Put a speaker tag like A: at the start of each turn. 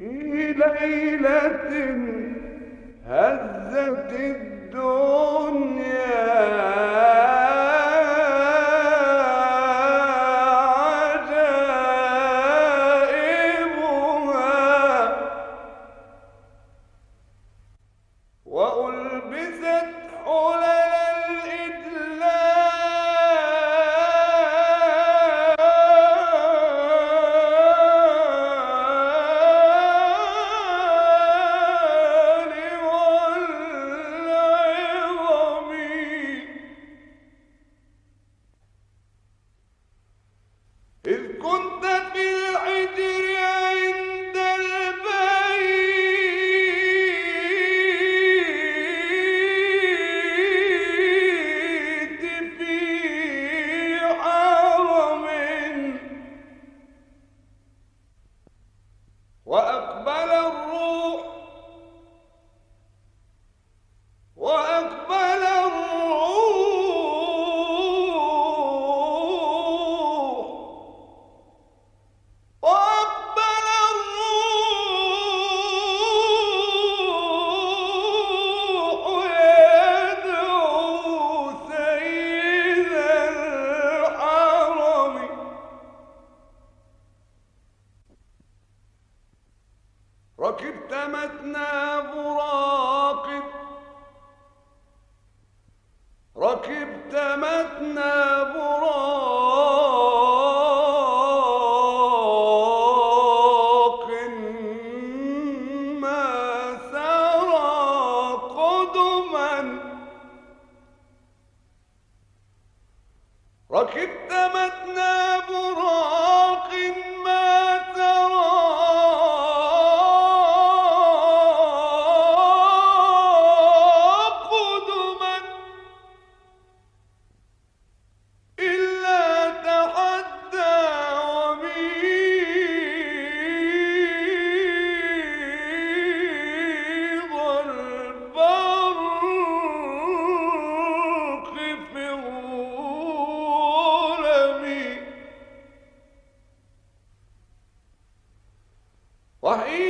A: في ليلة هزت الدنيا. ركبت متنا براقب. ركبت متنا براق ما ثرى قدما. ركبت متنا Corre!